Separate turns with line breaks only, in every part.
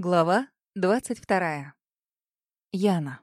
Глава двадцать вторая. Яна.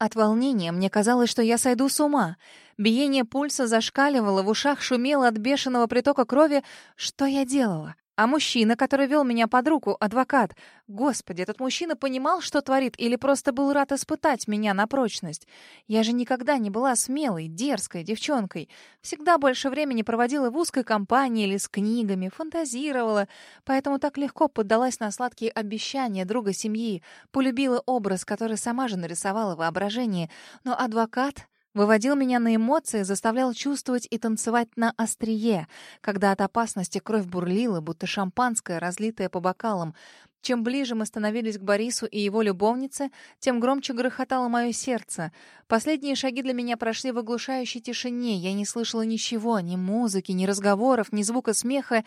От волнения мне казалось, что я сойду с ума. Биение пульса зашкаливало, в ушах шумело от бешеного притока крови. Что я делала? А мужчина, который вел меня под руку, адвокат. Господи, этот мужчина понимал, что творит, или просто был рад испытать меня на прочность? Я же никогда не была смелой, дерзкой девчонкой. Всегда больше времени проводила в узкой компании или с книгами, фантазировала. Поэтому так легко поддалась на сладкие обещания друга семьи, полюбила образ, который сама же нарисовала воображение. Но адвокат... Выводил меня на эмоции, заставлял чувствовать и танцевать на острие, когда от опасности кровь бурлила, будто шампанское, разлитое по бокалам. Чем ближе мы становились к Борису и его любовнице, тем громче грохотало мое сердце. Последние шаги для меня прошли в оглушающей тишине. Я не слышала ничего, ни музыки, ни разговоров, ни звука смеха.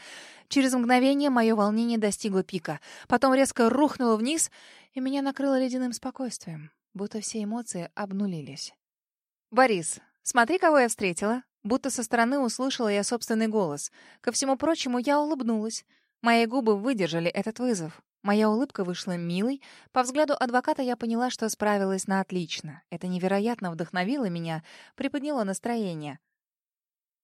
Через мгновение мое волнение достигло пика. Потом резко рухнуло вниз, и меня накрыло ледяным спокойствием, будто все эмоции обнулились. «Борис, смотри, кого я встретила!» Будто со стороны услышала я собственный голос. Ко всему прочему, я улыбнулась. Мои губы выдержали этот вызов. Моя улыбка вышла милой. По взгляду адвоката я поняла, что справилась на отлично. Это невероятно вдохновило меня, приподняло настроение.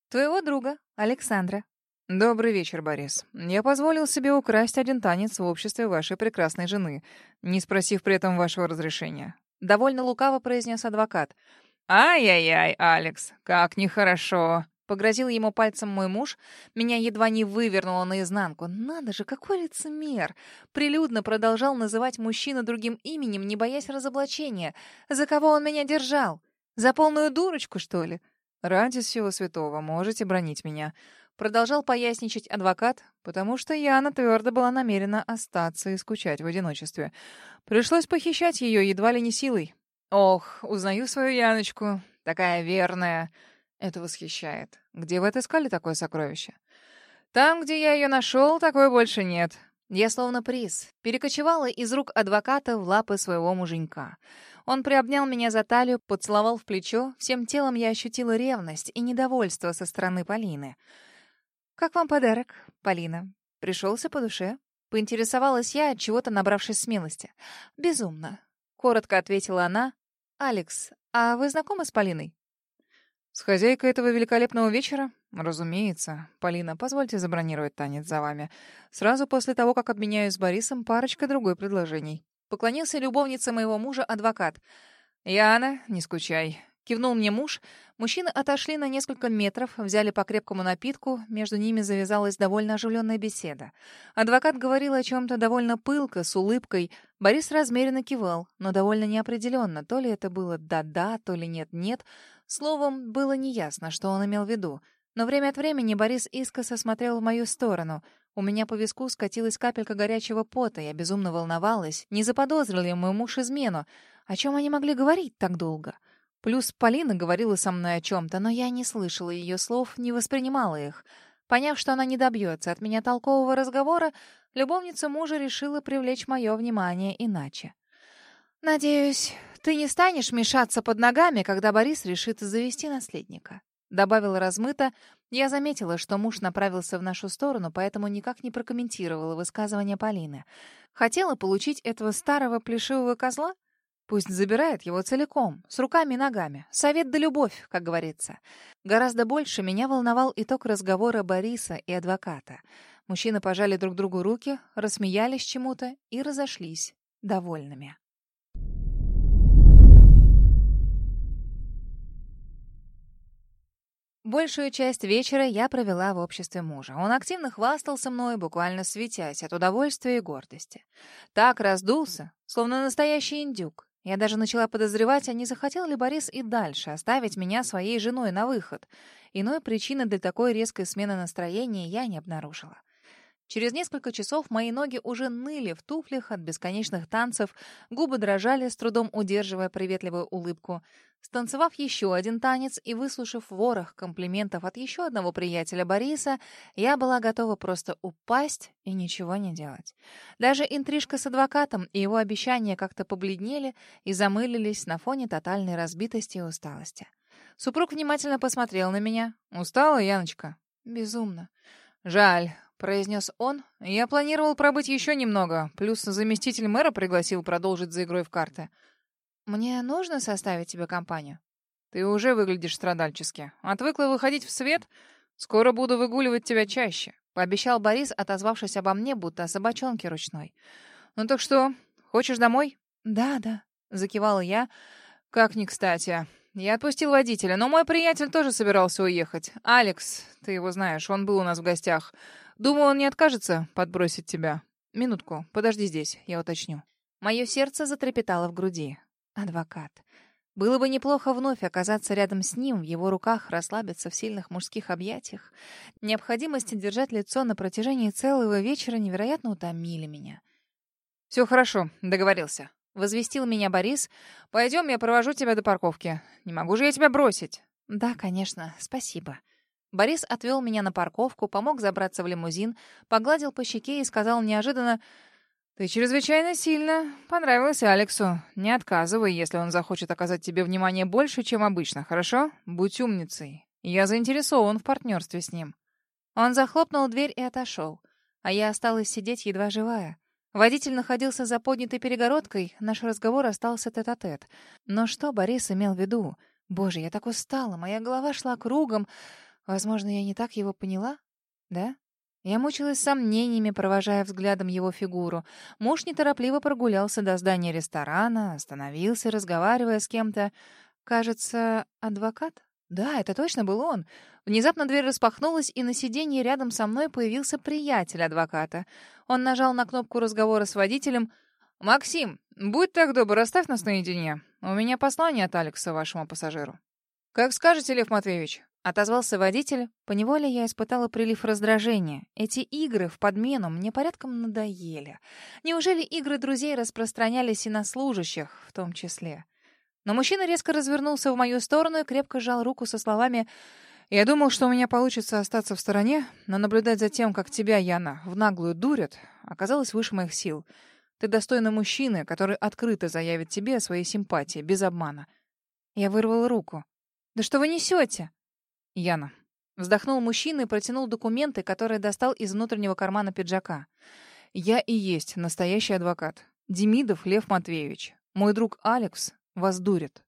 «Твоего друга, Александра».
«Добрый вечер, Борис. Я позволил себе украсть один танец в обществе вашей прекрасной жены, не спросив при этом вашего разрешения».
Довольно лукаво произнес адвокат —
«Ай-яй-яй, Алекс, как нехорошо!»
Погрозил ему пальцем мой муж, меня едва не вывернуло наизнанку. Надо же, какой лицемер! Прилюдно продолжал называть мужчину другим именем, не боясь разоблачения. За кого он меня держал? За полную дурочку, что ли?
Ради всего святого, можете бронить меня. Продолжал поясничать адвокат, потому что Яна твердо была намерена остаться и скучать в одиночестве. Пришлось похищать ее едва ли не силой. Ох, узнаю свою Яночку. Такая верная. Это восхищает. Где вы отыскали такое сокровище? Там, где я ее нашел, такое больше нет.
Я словно приз. Перекочевала из рук адвоката в лапы своего муженька. Он приобнял меня за талию, поцеловал в плечо. Всем телом я ощутила ревность и недовольство со стороны Полины. «Как вам подарок, Полина? Пришелся по душе?» коротко ответила она. «Алекс, а вы знакомы с Полиной?»
«С хозяйкой этого великолепного вечера?» «Разумеется. Полина, позвольте забронировать танец за вами. Сразу после того, как обменяюсь с Борисом, парочка другой предложений».
Поклонился любовнице моего мужа адвокат.
«Яна, не скучай.
Кивнул мне муж. Мужчины отошли на несколько метров, взяли по крепкому напитку. Между ними завязалась довольно оживленная беседа. Адвокат говорил о чем-то довольно пылко, с улыбкой. Борис размеренно кивал, но довольно неопределенно. То ли это было «да-да», то ли «нет-нет». Словом, было неясно, что он имел в виду. Но время от времени Борис искоса смотрел в мою сторону — у меня по виску скатилась капелька горячего пота, я безумно волновалась, не заподозрил ли мой муж измену. О чем они могли говорить так долго? Плюс Полина говорила со мной о чем-то, но я не слышала ее слов, не воспринимала их. Поняв, что она не добьется от меня толкового разговора, любовница мужа решила привлечь мое внимание иначе. «Надеюсь, ты не станешь мешаться под ногами, когда Борис решит завести наследника», — добавила размыто. Я заметила, что муж направился в нашу сторону, поэтому никак не прокомментировала высказывание Полины. Хотела получить этого старого плешивого козла? Пусть забирает его целиком, с руками и ногами. Совет да любовь, как говорится. Гораздо больше меня волновал итог разговора Бориса и адвоката. Мужчины пожали друг другу руки, рассмеялись чему-то и разошлись, довольными. Большую часть вечера я провела в обществе мужа. Он активно хвастался мной, буквально светясь от удовольствия и гордости. Так раздулся, словно настоящий индюк. Я даже начала подозревать, а не захотел ли Борис и дальше оставить меня своей женой на выход. Иной причины для такой резкой смены настроения я не обнаружила. Через несколько часов мои ноги уже ныли в туфлях от бесконечных танцев, губы дрожали, с трудом удерживая приветливую улыбку. Станцевав еще один танец и выслушав ворох комплиментов от еще одного приятеля Бориса, я была готова просто упасть и ничего не делать. Даже интрижка с адвокатом и его обещания как-то побледнели и замылились на фоне тотальной разбитости и усталости. Супруг внимательно посмотрел на меня. «Устала, Яночка?» «Безумно».
«Жаль. произнес он. «Я планировал пробыть еще немного, плюс заместитель мэра пригласил продолжить за игрой в карты».
«Мне нужно составить тебе компанию?»
«Ты уже выглядишь страдальчески. Отвыкла выходить в свет? Скоро буду выгуливать тебя чаще», — пообещал Борис, отозвавшись обо мне, будто о собачонке ручной. «Ну так что, хочешь домой?»
«Да, да», — закивала я.
«Как ни кстати. Я отпустил водителя, но мой приятель тоже собирался уехать. Алекс, ты его знаешь, Думаю, он не откажется подбросить тебя. Минутку, подожди здесь, я уточню.
Мое сердце затрепетало в груди. Адвокат. Было бы неплохо вновь оказаться рядом с ним, в его руках расслабиться в сильных мужских объятиях. Необходимость держать лицо на протяжении целого вечера невероятно утомили меня.
«Все хорошо, договорился», — возвестил меня Борис. «Пойдем, я провожу тебя до парковки. Не могу же я тебя бросить».
«Да, конечно, спасибо». Борис отвел меня на парковку, помог забраться в лимузин, погладил по щеке и сказал неожиданно,
«Ты чрезвычайно сильно понравилась Алексу. Не отказывай, если он захочет оказать тебе внимание больше, чем обычно, хорошо? Будь умницей. Я заинтересован в партнерстве с ним».
Он захлопнул дверь и отошел, а я осталась сидеть едва живая. Водитель находился за поднятой перегородкой, наш разговор остался тет-а-тет. -тет. Но что Борис имел в виду? Боже, я так устала, моя голова шла кругом. Возможно, я не так его поняла? Да? Я мучилась сомнениями, провожая взглядом его фигуру. Муж неторопливо прогулялся до здания ресторана, остановился, разговаривая с кем-то. Кажется, адвокат? Да, это точно был он. Внезапно дверь распахнулась, и на сиденье рядом со мной появился приятель адвоката. Он нажал на кнопку разговора с водителем.
«Максим, будь так добр, оставь нас наедине. У меня послание от Алекса вашему пассажиру». «Как скажете, Лев Матвеевич».
Отозвался водитель. Поневоле я испытала прилив раздражения. Эти игры в подмену мне порядком надоели. Неужели игры друзей распространялись и на служащих в том числе? Но мужчина резко развернулся в мою сторону и крепко сжал руку со словами
«Я думал, что у меня получится остаться в стороне, но наблюдать за тем, как тебя, Яна, в наглую дурят, оказалось выше моих сил. Ты достойна мужчины, который открыто заявит тебе о своей симпатии, без обмана».
Я вырвал руку. «Да что вы несете?»
Яна.
Вздохнул мужчина и протянул документы, которые достал из внутреннего кармана пиджака.
«Я и есть настоящий адвокат. Демидов Лев Матвеевич. Мой друг Алекс вас дурит.